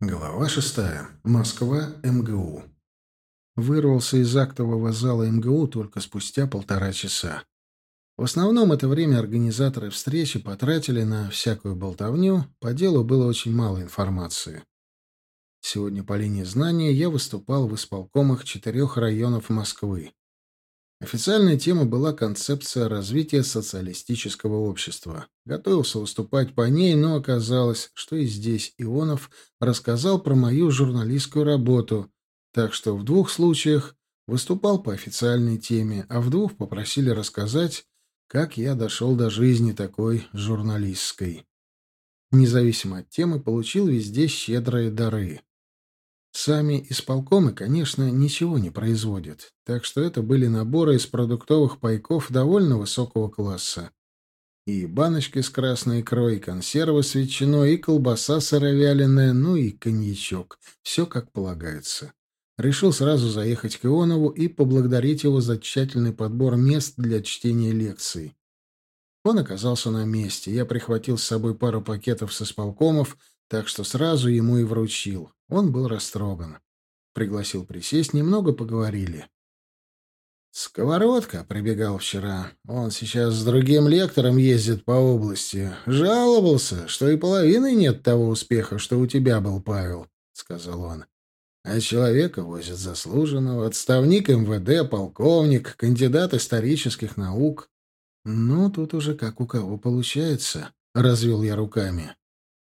Глава шестая. Москва, МГУ. Вырвался из актового зала МГУ только спустя полтора часа. В основном это время организаторы встречи потратили на всякую болтовню, по делу было очень мало информации. Сегодня по линии знания я выступал в исполкомах четырех районов Москвы. Официальная тема была концепция развития социалистического общества. Готовился выступать по ней, но оказалось, что и здесь Ионов рассказал про мою журналистскую работу, так что в двух случаях выступал по официальной теме, а в двух попросили рассказать, как я дошел до жизни такой журналистской. Независимо от темы, получил везде щедрые дары. Сами исполкомы, конечно, ничего не производят, так что это были наборы из продуктовых пайков довольно высокого класса. И баночки с красной икрой, и консервы с ветчиной, и колбаса сыровяленая, ну и коньячок. Все как полагается. Решил сразу заехать к Ионову и поблагодарить его за тщательный подбор мест для чтения лекций. Он оказался на месте. Я прихватил с собой пару пакетов с исполкомов, так что сразу ему и вручил. Он был растроган. Пригласил присесть, немного поговорили. «Сковородка прибегал вчера. Он сейчас с другим лектором ездит по области. Жаловался, что и половины нет того успеха, что у тебя был, Павел», — сказал он. «А человека возят заслуженного, отставник МВД, полковник, кандидат исторических наук». «Ну, тут уже как у кого получается», — развел я руками.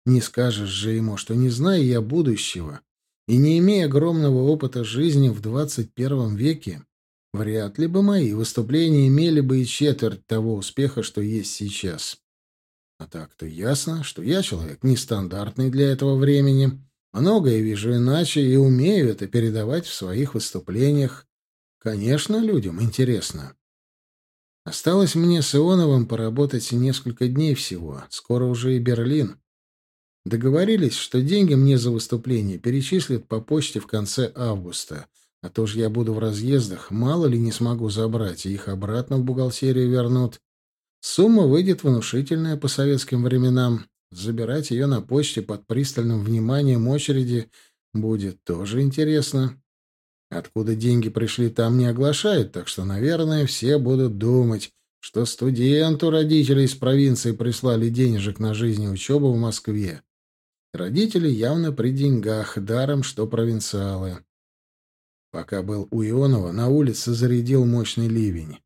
Не скажешь же ему, что не зная я будущего и не имея огромного опыта жизни в 21 веке, вряд ли бы мои выступления имели бы и четверть того успеха, что есть сейчас. А так-то ясно, что я человек нестандартный для этого времени, многое вижу иначе и умею это передавать в своих выступлениях. Конечно, людям интересно. Осталось мне с Ионовым поработать несколько дней всего, скоро уже и Берлин. Договорились, что деньги мне за выступление перечислят по почте в конце августа. А то ж я буду в разъездах, мало ли не смогу забрать, и их обратно в бухгалтерию вернут. Сумма выйдет внушительная по советским временам. Забирать ее на почте под пристальным вниманием очереди будет тоже интересно. Откуда деньги пришли, там не оглашают, так что, наверное, все будут думать, что студенту родители из провинции прислали денежек на жизнь и учебу в Москве. Родители явно при деньгах, даром что провинциалы. Пока был у Ионова, на улице зарядил мощный ливень.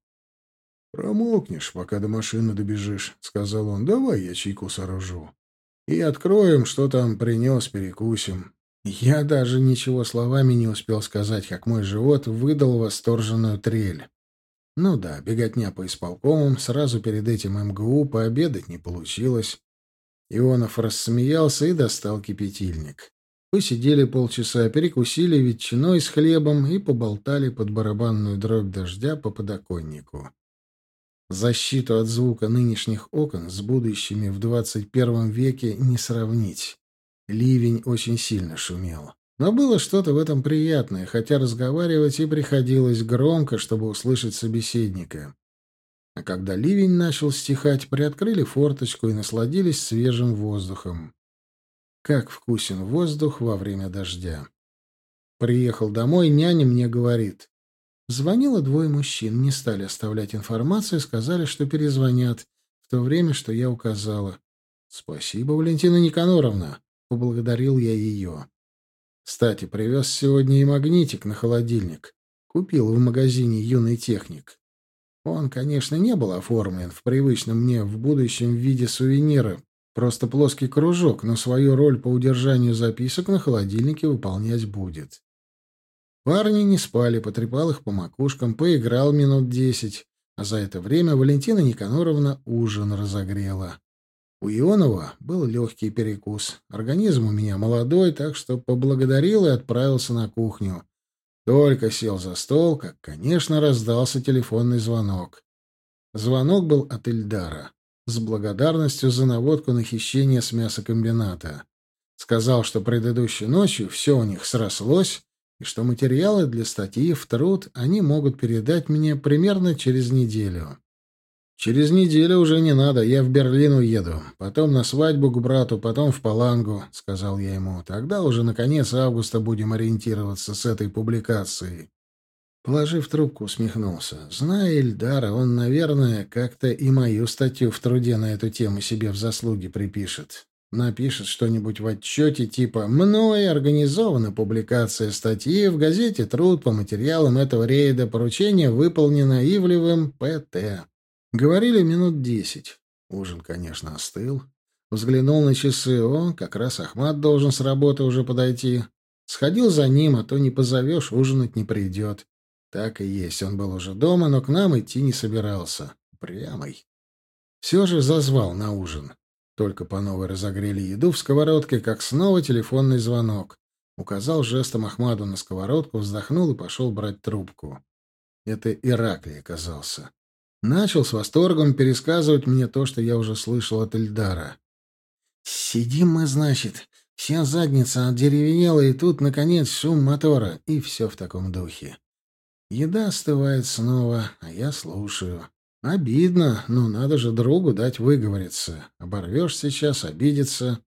«Промокнешь, пока до машины добежишь», — сказал он. «Давай я чайку сооружу. И откроем, что там принес, перекусим». Я даже ничего словами не успел сказать, как мой живот выдал восторженную трель. Ну да, беготня по исполкомам, сразу перед этим МГУ пообедать не получилось. Ионов рассмеялся и достал кипятильник. Посидели полчаса, перекусили ветчиной с хлебом и поболтали под барабанную дробь дождя по подоконнику. Защиту от звука нынешних окон с будущими в двадцать первом веке не сравнить. Ливень очень сильно шумел. Но было что-то в этом приятное, хотя разговаривать и приходилось громко, чтобы услышать собеседника. А когда ливень начал стихать, приоткрыли форточку и насладились свежим воздухом. Как вкусен воздух во время дождя. Приехал домой, няня мне говорит. Звонило двое мужчин, не стали оставлять информацию, сказали, что перезвонят, в то время, что я указала. «Спасибо, Валентина Никаноровна», — поблагодарил я ее. Кстати, привез сегодня и магнитик на холодильник. Купил в магазине «Юный техник». Он, конечно, не был оформлен в привычном мне в будущем виде сувенира, просто плоский кружок, но свою роль по удержанию записок на холодильнике выполнять будет. Парни не спали, потрепал их по макушкам, поиграл минут десять, а за это время Валентина Никаноровна ужин разогрела. У Ионова был легкий перекус. Организм у меня молодой, так что поблагодарил и отправился на кухню. Только сел за стол, как, конечно, раздался телефонный звонок. Звонок был от Ильдара с благодарностью за наводку на хищение с мясокомбината. Сказал, что предыдущей ночью все у них срослось, и что материалы для статьи в труд они могут передать мне примерно через неделю. Через неделю уже не надо, я в Берлин уеду. Потом на свадьбу к брату, потом в Палангу, — сказал я ему. Тогда уже на конец августа будем ориентироваться с этой публикацией. Положив трубку, усмехнулся. Зная Эльдара, он, наверное, как-то и мою статью в труде на эту тему себе в заслуги припишет. Напишет что-нибудь в отчете типа «Мной организована публикация статьи в газете «Труд» по материалам этого рейда. Поручение выполнено Ивлевым П.Т.» Говорили минут десять. Ужин, конечно, остыл. Взглянул на часы. О, как раз Ахмат должен с работы уже подойти. Сходил за ним, а то не позовешь, ужинать не придет. Так и есть, он был уже дома, но к нам идти не собирался. Прямой. Все же зазвал на ужин. Только по новой разогрели еду в сковородке, как снова телефонный звонок. Указал жестом Ахмаду на сковородку, вздохнул и пошел брать трубку. Это Ираклий оказался. Начал с восторгом пересказывать мне то, что я уже слышал от Эльдара. «Сидим мы, значит, вся задница отдеревенела, и тут, наконец, шум мотора, и все в таком духе. Еда остывает снова, а я слушаю. Обидно, но надо же другу дать выговориться. Оборвешь сейчас, обидится.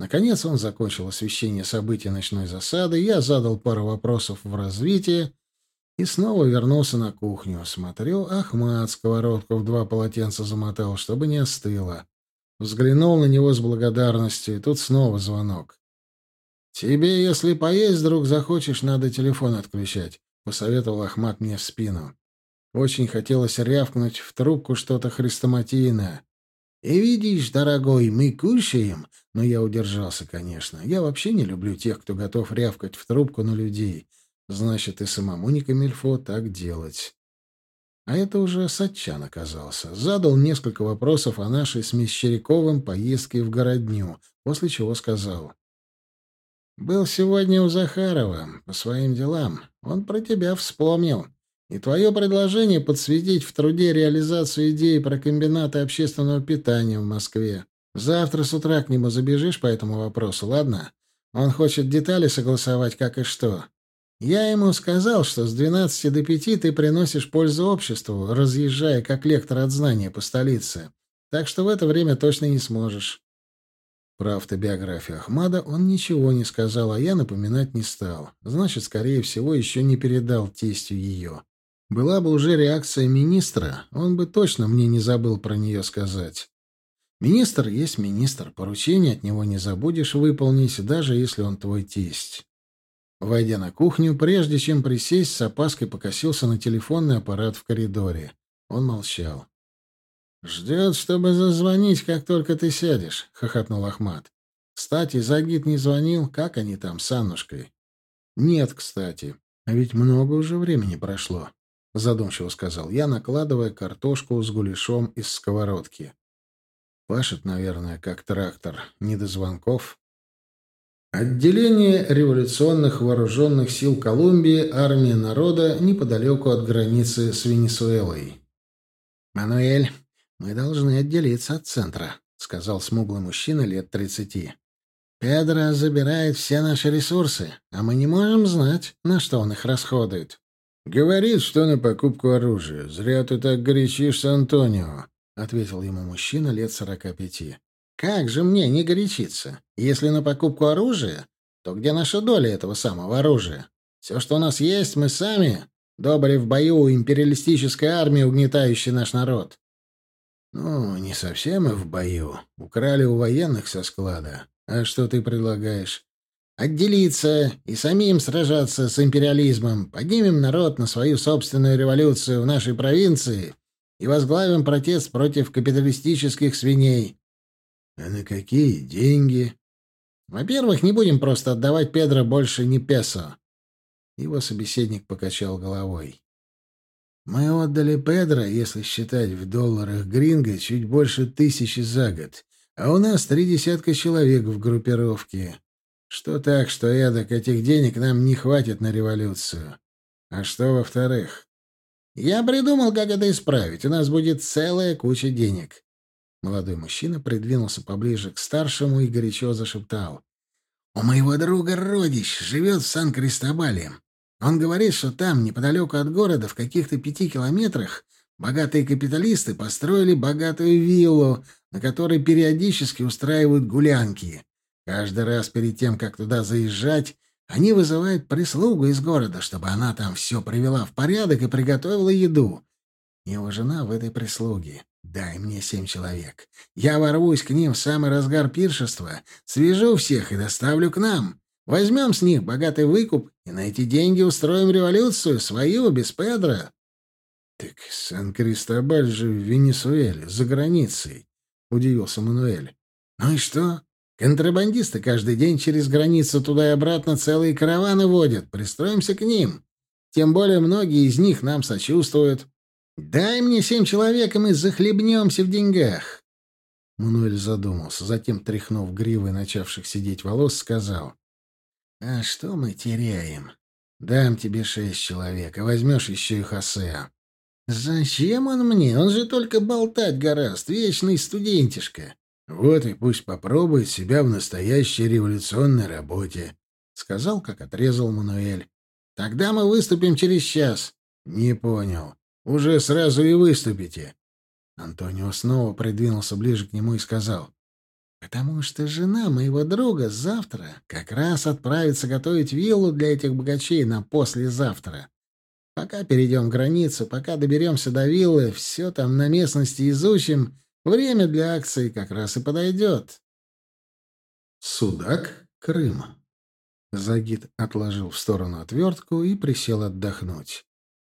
Наконец он закончил освещение событий ночной засады, я задал пару вопросов в развитии и снова вернулся на кухню. Смотрю, Ахмат сковородку в два полотенца замотал, чтобы не остыло. Взглянул на него с благодарностью, и тут снова звонок. «Тебе, если поесть вдруг захочешь, надо телефон отключать посоветовал Ахмат мне в спину. Очень хотелось рявкнуть в трубку что-то хрестоматийное. «И видишь, дорогой, мы кушаем!» Но я удержался, конечно. Я вообще не люблю тех, кто готов рявкать в трубку на людей. Значит, и самому не камильфо так делать. А это уже Сатчан оказался. Задал несколько вопросов о нашей с Мещеряковым поездке в городню, после чего сказал. Был сегодня у Захарова по своим делам. Он про тебя вспомнил. И твое предложение подсветить в труде реализацию идеи про комбинаты общественного питания в Москве. Завтра с утра к нему забежишь по этому вопросу, ладно? Он хочет детали согласовать, как и что. Я ему сказал, что с 12 до 5 ты приносишь пользу обществу, разъезжая как лектор от знания по столице. Так что в это время точно не сможешь. Про автобиографию Ахмада он ничего не сказал, а я напоминать не стал. Значит, скорее всего, еще не передал тестю ее. Была бы уже реакция министра, он бы точно мне не забыл про нее сказать. Министр есть министр, поручение от него не забудешь выполнить, даже если он твой тесть. Войдя на кухню, прежде чем присесть, с опаской покосился на телефонный аппарат в коридоре. Он молчал. «Ждет, чтобы зазвонить, как только ты сядешь», — хохотнул Ахмат. «Кстати, Загид не звонил. Как они там с Аннушкой?» «Нет, кстати. А ведь много уже времени прошло», — задумчиво сказал я, накладывая картошку с гуляшом из сковородки. «Пашет, наверное, как трактор. Не до звонков». Отделение революционных вооруженных сил Колумбии «Армия народа» неподалеку от границы с Венесуэлой. «Мануэль, «Мы должны отделиться от центра», — сказал смуглый мужчина лет тридцати. «Педро забирает все наши ресурсы, а мы не можем знать, на что он их расходует». «Говорит, что на покупку оружия. Зря ты так горячишься, Антонио», — ответил ему мужчина лет сорока пяти. «Как же мне не горячиться? Если на покупку оружия, то где наша доля этого самого оружия? Все, что у нас есть, мы сами. Добре в бою империалистической армии, угнетающей наш народ. «Ну, не совсем мы в бою. Украли у военных со склада. А что ты предлагаешь?» «Отделиться и самим сражаться с империализмом. Поднимем народ на свою собственную революцию в нашей провинции и возглавим протест против капиталистических свиней». «А на какие деньги?» «Во-первых, не будем просто отдавать Педро больше ни песо». Его собеседник покачал головой. Мы отдали Педро, если считать в долларах гринго, чуть больше тысячи за год, а у нас три десятка человек в группировке. Что так, что эдак этих денег нам не хватит на революцию. А что во-вторых? Я придумал, как это исправить. У нас будет целая куча денег. Молодой мужчина придвинулся поближе к старшему и горячо зашептал. «У моего друга родич живет в Сан-Кристобале. Он говорит, что там, неподалеку от города, в каких-то пяти километрах, Богатые капиталисты построили богатую виллу, на которой периодически устраивают гулянки. Каждый раз перед тем, как туда заезжать, они вызывают прислугу из города, чтобы она там все привела в порядок и приготовила еду. Его жена в этой прислуге. Дай мне семь человек. Я ворвусь к ним в самый разгар пиршества, свяжу всех и доставлю к нам. Возьмем с них богатый выкуп и на эти деньги устроим революцию, свою, без Педро. — Так Сан-Кристобаль же в Венесуэле, за границей, — удивился Мануэль. — Ну и что? Контрабандисты каждый день через границу туда и обратно целые караваны водят. Пристроимся к ним. Тем более многие из них нам сочувствуют. Дай мне семь человек, и мы захлебнемся в деньгах. Мануэль задумался, затем, тряхнув гривой начавших сидеть волос, сказал. — А что мы теряем? Дам тебе шесть человек, а возьмешь еще и Хосе. — Зачем он мне? Он же только болтать гораст, вечный студентишка. Вот и пусть попробует себя в настоящей революционной работе, — сказал, как отрезал Мануэль. — Тогда мы выступим через час. — Не понял. Уже сразу и выступите. Антонио снова придвинулся ближе к нему и сказал. — Потому что жена моего друга завтра как раз отправится готовить виллу для этих богачей на послезавтра. Пока перейдем границу, пока доберемся до виллы, все там на местности изучим Время для акции как раз и подойдет. Судак, Крым. Загид отложил в сторону отвертку и присел отдохнуть.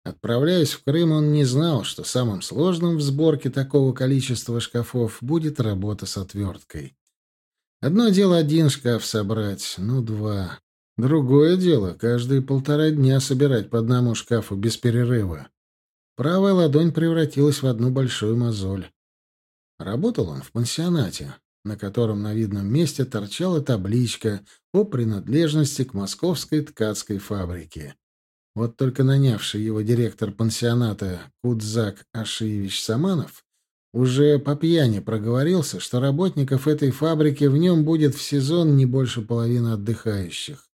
Отправляясь в Крым, он не знал, что самым сложным в сборке такого количества шкафов будет работа с отверткой. Одно дело один шкаф собрать, ну, два. Другое дело — каждые полтора дня собирать по одному шкафу без перерыва. Правая ладонь превратилась в одну большую мозоль. Работал он в пансионате, на котором на видном месте торчала табличка о принадлежности к московской ткацкой фабрике. Вот только нанявший его директор пансионата Кудзак Ашиевич Саманов уже по пьяни проговорился, что работников этой фабрики в нем будет в сезон не больше половины отдыхающих.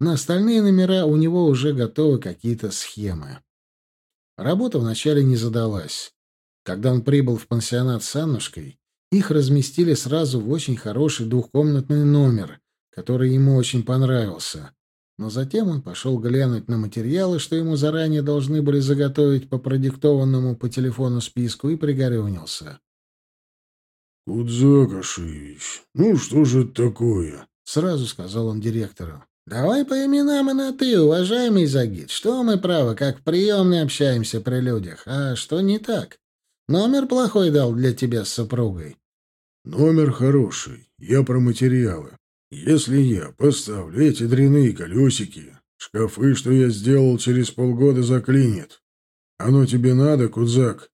На остальные номера у него уже готовы какие-то схемы. Работа вначале не задалась. Когда он прибыл в пансионат с Аннушкой, их разместили сразу в очень хороший двухкомнатный номер, который ему очень понравился. Но затем он пошел глянуть на материалы, что ему заранее должны были заготовить по продиктованному по телефону списку, и пригорюнился. — Кудзак Ашевич, ну что же это такое? — сразу сказал он директору. — Давай по именам и на «ты», уважаемый Загид. Что мы, право, как в приемной общаемся при людях, а что не так? Номер плохой дал для тебя с супругой. Номер хороший. Я про материалы. Если я поставлю эти дряные колесики, шкафы, что я сделал, через полгода заклинит. Оно тебе надо, Кудзак?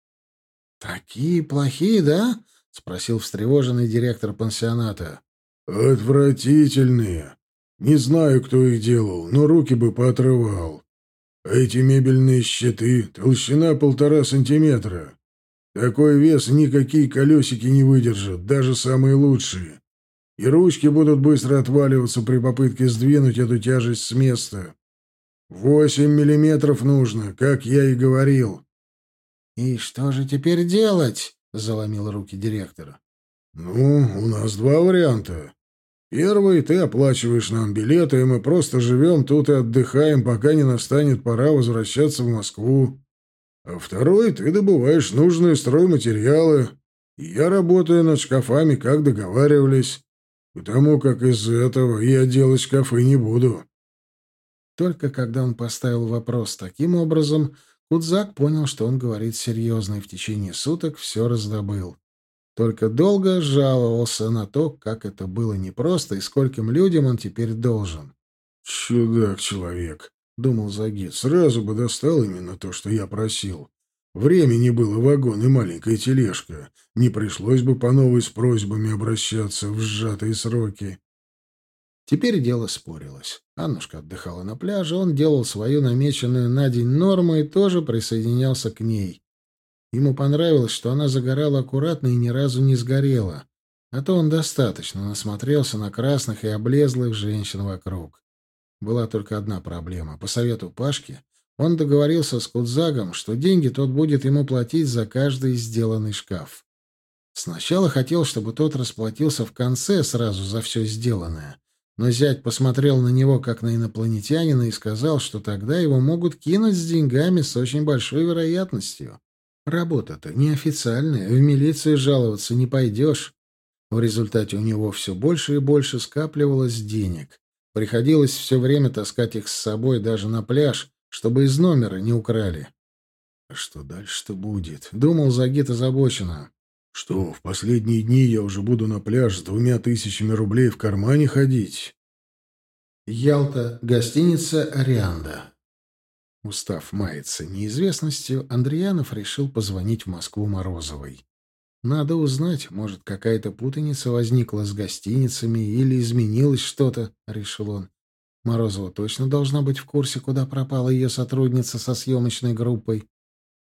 Такие плохие, да? спросил встревоженный директор пансионата. Отвратительные. Не знаю, кто их делал, но руки бы поотрывал. А эти мебельные щиты толщина полтора сантиметра. Такой вес никакие колесики не выдержат, даже самые лучшие. И ручки будут быстро отваливаться при попытке сдвинуть эту тяжесть с места. Восемь миллиметров нужно, как я и говорил. — И что же теперь делать? — заломил руки директор. — Ну, у нас два варианта. Первый — ты оплачиваешь нам билеты, и мы просто живем тут и отдыхаем, пока не настанет пора возвращаться в Москву. А второй ты добываешь нужные стройматериалы, я работаю над шкафами, как договаривались, потому как из этого я делать шкафы не буду. Только когда он поставил вопрос таким образом, Кудзак понял, что он говорит серьезно, и в течение суток все раздобыл. Только долго жаловался на то, как это было непросто и скольким людям он теперь должен. «Чудак-человек», думал Загид, сразу бы достал именно то, что я просил. Времени было вагон и маленькая тележка. Не пришлось бы по новой с просьбами обращаться в сжатые сроки. Теперь дело спорилось. Аннушка отдыхала на пляже, он делал свою намеченную на день норму и тоже присоединялся к ней. Ему понравилось, что она загорала аккуратно и ни разу не сгорела. А то он достаточно насмотрелся на красных и облезлых женщин вокруг. Была только одна проблема. По совету Пашки Он договорился с Кудзагом, что деньги тот будет ему платить за каждый сделанный шкаф. Сначала хотел, чтобы тот расплатился в конце сразу за все сделанное. Но зять посмотрел на него, как на инопланетянина, и сказал, что тогда его могут кинуть с деньгами с очень большой вероятностью. Работа-то неофициальная, в милицию жаловаться не пойдешь. В результате у него все больше и больше скапливалось денег. Приходилось все время таскать их с собой даже на пляж, чтобы из номера не украли. А что дальше-то будет? Думал Загит озабоченно. Что, в последние дни я уже буду на пляж с двумя тысячами рублей в кармане ходить? Ялта, гостиница «Арианда». Устав маяться неизвестностью, Андреянов решил позвонить в Москву Морозовой. Надо узнать, может, какая-то путаница возникла с гостиницами или изменилось что-то, — решил он. Морозова точно должна быть в курсе, куда пропала ее сотрудница со съемочной группой.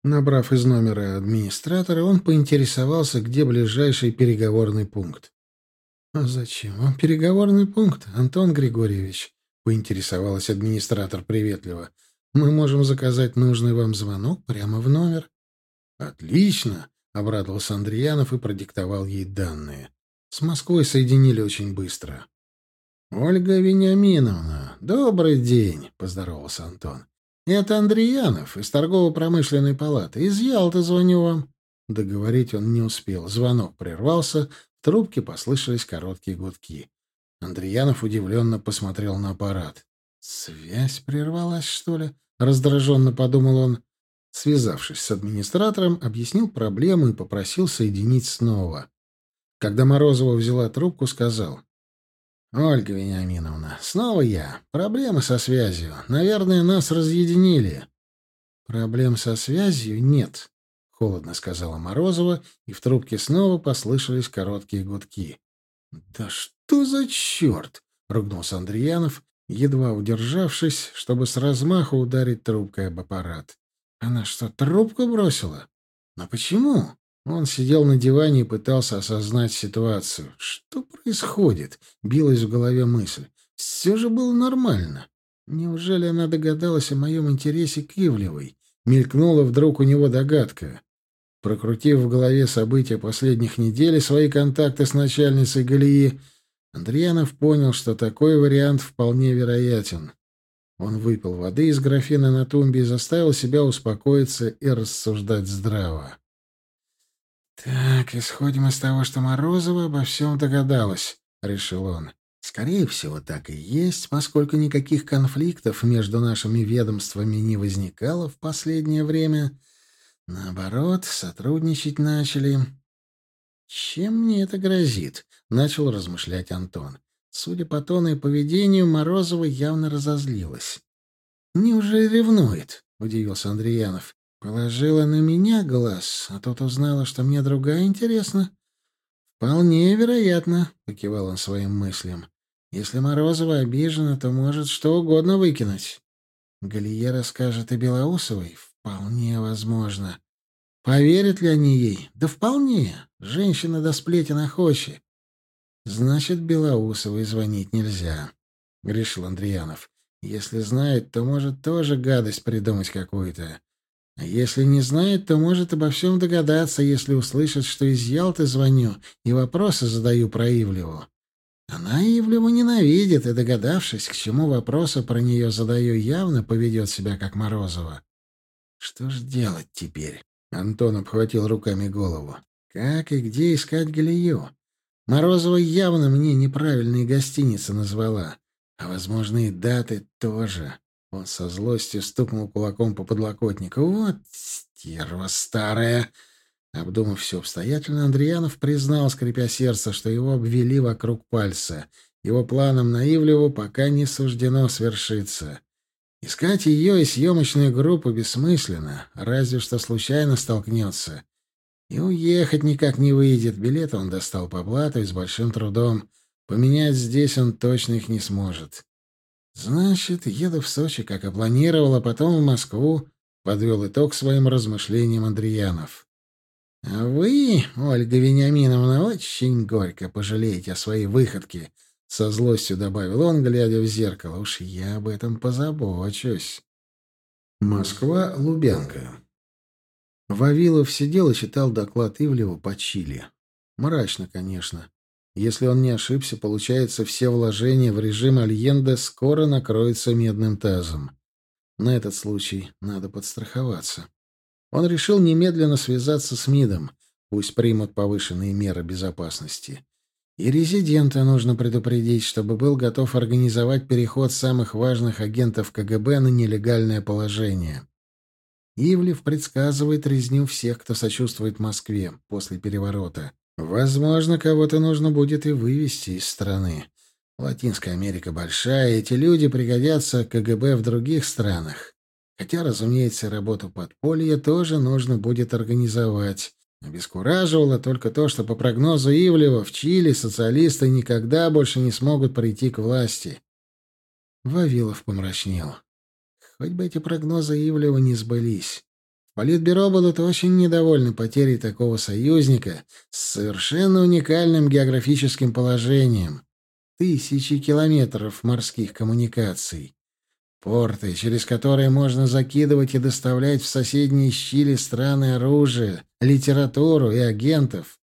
Набрав из номера администратора, он поинтересовался, где ближайший переговорный пункт. «А зачем вам переговорный пункт, Антон Григорьевич?» — поинтересовалась администратор приветливо. «Мы можем заказать нужный вам звонок прямо в номер». «Отлично!» — обрадовался Андреянов и продиктовал ей данные. С Москвой соединили очень быстро. «Ольга Вениаминовна, добрый день!» — поздоровался Антон. «Это Андреянов из торгово-промышленной палаты. Из Ялты звоню вам». Договорить он не успел. Звонок прервался, в трубке послышались короткие гудки. Андреянов удивленно посмотрел на аппарат. «Связь прервалась, что ли?» — раздраженно подумал он. Связавшись с администратором, объяснил проблему и попросил соединить снова. Когда Морозова взяла трубку, сказал. «Ольга Вениаминовна, снова я. Проблемы со связью. Наверное, нас разъединили». «Проблем со связью нет», — холодно сказала Морозова, и в трубке снова послышались короткие гудки. «Да что за черт!» — ругнулся Андреянов, едва удержавшись, чтобы с размаху ударить трубкой об аппарат. «Она что, трубку бросила? Но почему?» Он сидел на диване и пытался осознать ситуацию. Что происходит? Билась в голове мысль. Все же было нормально. Неужели она догадалась о моем интересе к Ивлевой? Мелькнула вдруг у него догадка. Прокрутив в голове события последних недель и свои контакты с начальницей Галии, Андреянов понял, что такой вариант вполне вероятен. Он выпил воды из графина на тумбе и заставил себя успокоиться и рассуждать здраво. «Так, исходим из того, что Морозова обо всем догадалась», — решил он. «Скорее всего, так и есть, поскольку никаких конфликтов между нашими ведомствами не возникало в последнее время. Наоборот, сотрудничать начали». «Чем мне это грозит?» — начал размышлять Антон. Судя по тону и поведению, Морозова явно разозлилась. «Неужели ревнует?» — удивился Андреянов. Положила на меня глаз, а тут узнала, что мне другая интересна. Вполне вероятно, покивал он своим мыслям. Если Морозова обижена, то может что угодно выкинуть. Галия расскажет и Белоусовой. Вполне возможно. Поверят ли они ей? Да вполне. Женщина до сплетен охочи. Значит, Белоусовой звонить нельзя, — грешил Андреянов. Если знает, то может тоже гадость придумать какую-то. А если не знает, то может обо всем догадаться, если услышит, что из Ялты звоню и вопросы задаю про Ивлеву. Она Ивлеву ненавидит, и, догадавшись, к чему вопросы про нее задаю, явно поведет себя как Морозова. Что ж делать теперь? Антон обхватил руками голову. Как и где искать Галию? Морозова явно мне неправильные гостиницы назвала. А, возможно, и даты тоже. Он со злостью стукнул кулаком по подлокотнику. «Вот стерва старая!» Обдумав все обстоятельно, Андреянов признал, скрипя сердце, что его обвели вокруг пальца. Его планам на Ивлеву пока не суждено свершиться. Искать ее и съемочную группу бессмысленно, разве что случайно столкнется. И уехать никак не выйдет. Билеты он достал по блату и с большим трудом. Поменять здесь он точно их не сможет. Значит, еду в Сочи, как и планировал, а потом в Москву, подвел итог своим размышлениям Андреянов. А вы, Ольга Вениаминовна, очень горько пожалеете о своей выходке, со злостью добавил он, глядя в зеркало. Уж я об этом позабочусь. Москва, Лубянка. Вавилов сидел и читал доклад Ивлева по Чили. Мрачно, конечно. Если он не ошибся, получается, все вложения в режим Альенде скоро накроются медным тазом. На этот случай надо подстраховаться. Он решил немедленно связаться с МИДом. Пусть примут повышенные меры безопасности. И резидента нужно предупредить, чтобы был готов организовать переход самых важных агентов КГБ на нелегальное положение. Ивлев предсказывает резню всех, кто сочувствует Москве после переворота. Возможно, кого-то нужно будет и вывести из страны. Латинская Америка большая, эти люди пригодятся КГБ в других странах. Хотя, разумеется, работу подполья тоже нужно будет организовать. Обескураживало только то, что по прогнозу Ивлева в Чили социалисты никогда больше не смогут прийти к власти. Вавилов помрачнел. Хоть бы эти прогнозы Ивлева не сбылись. Политбюро будут очень недовольны потерей такого союзника с совершенно уникальным географическим положением. Тысячи километров морских коммуникаций. Порты, через которые можно закидывать и доставлять в соседние щили страны оружие, литературу и агентов.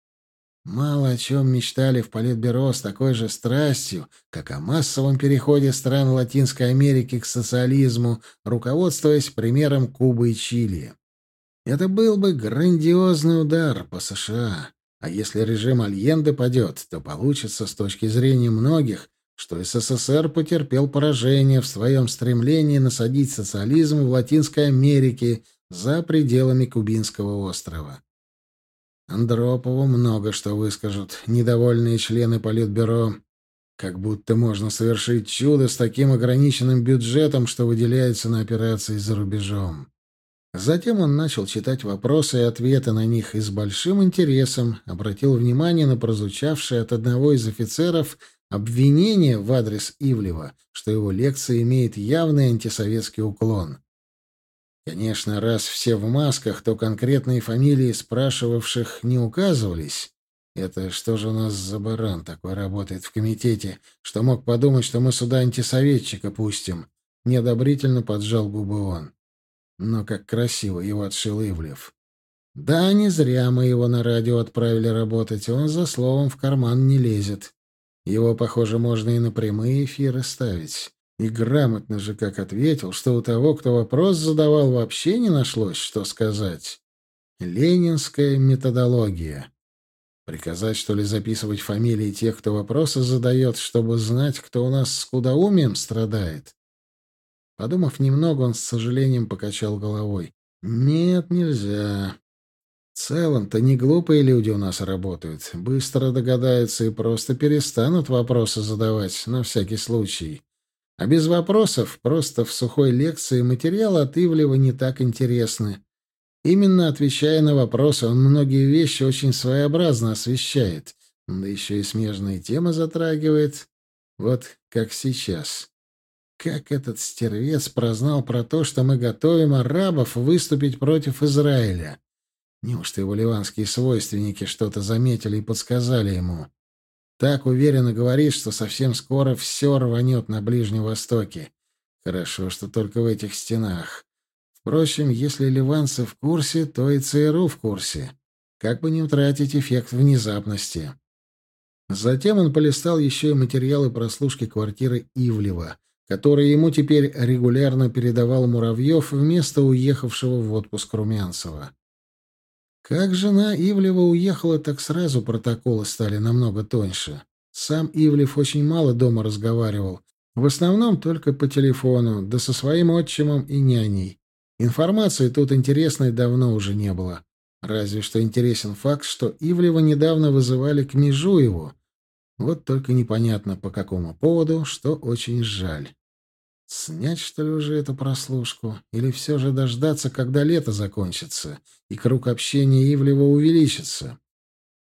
Мало о чем мечтали в Политбюро с такой же страстью, как о массовом переходе стран Латинской Америки к социализму, руководствуясь примером Кубы и Чили. Это был бы грандиозный удар по США. А если режим Альенде падет, то получится с точки зрения многих что СССР потерпел поражение в своем стремлении насадить социализм в Латинской Америке за пределами Кубинского острова. Андропову много что выскажут недовольные члены Политбюро. Как будто можно совершить чудо с таким ограниченным бюджетом, что выделяется на операции за рубежом. Затем он начал читать вопросы и ответы на них и с большим интересом обратил внимание на прозвучавшее от одного из офицеров обвинение в адрес Ивлева, что его лекция имеет явный антисоветский уклон. Конечно, раз все в масках, то конкретные фамилии спрашивавших не указывались. Это что же у нас за баран такой работает в комитете, что мог подумать, что мы сюда антисоветчика пустим? Неодобрительно поджал губы он. Но как красиво его отшил Ивлев. Да, не зря мы его на радио отправили работать, он за словом в карман не лезет. Его, похоже, можно и на прямые эфиры ставить. И грамотно же как ответил, что у того, кто вопрос задавал, вообще не нашлось, что сказать. Ленинская методология. Приказать, что ли, записывать фамилии тех, кто вопросы задает, чтобы знать, кто у нас с кудаумием страдает? Подумав немного, он с сожалением покачал головой. «Нет, нельзя. В целом-то не глупые люди у нас работают. Быстро догадаются и просто перестанут вопросы задавать, на всякий случай. А без вопросов, просто в сухой лекции материалы от Ивлева не так интересны. Именно отвечая на вопросы, он многие вещи очень своеобразно освещает, да еще и смежные темы затрагивает. Вот как сейчас. Как этот стервец прознал про то, что мы готовим арабов выступить против Израиля? Неужто его ливанские свойственники что-то заметили и подсказали ему? Так уверенно говорит, что совсем скоро все рванет на Ближнем Востоке. Хорошо, что только в этих стенах. Впрочем, если ливанцы в курсе, то и ЦРУ в курсе. Как бы не утратить эффект внезапности. Затем он полистал еще и материалы прослушки квартиры Ивлева, которые ему теперь регулярно передавал Муравьев вместо уехавшего в отпуск Румянцева. Как жена Ивлева уехала, так сразу протоколы стали намного тоньше. Сам Ивлев очень мало дома разговаривал. В основном только по телефону, да со своим отчимом и няней. Информации тут интересной давно уже не было. Разве что интересен факт, что Ивлева недавно вызывали к Межуеву. Вот только непонятно по какому поводу, что очень жаль. Снять, что ли, уже эту прослушку? Или все же дождаться, когда лето закончится, и круг общения Ивлева увеличится?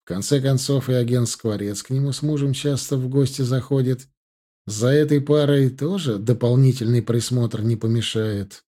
В конце концов, и агент Скворец к нему с мужем часто в гости заходит. За этой парой тоже дополнительный присмотр не помешает.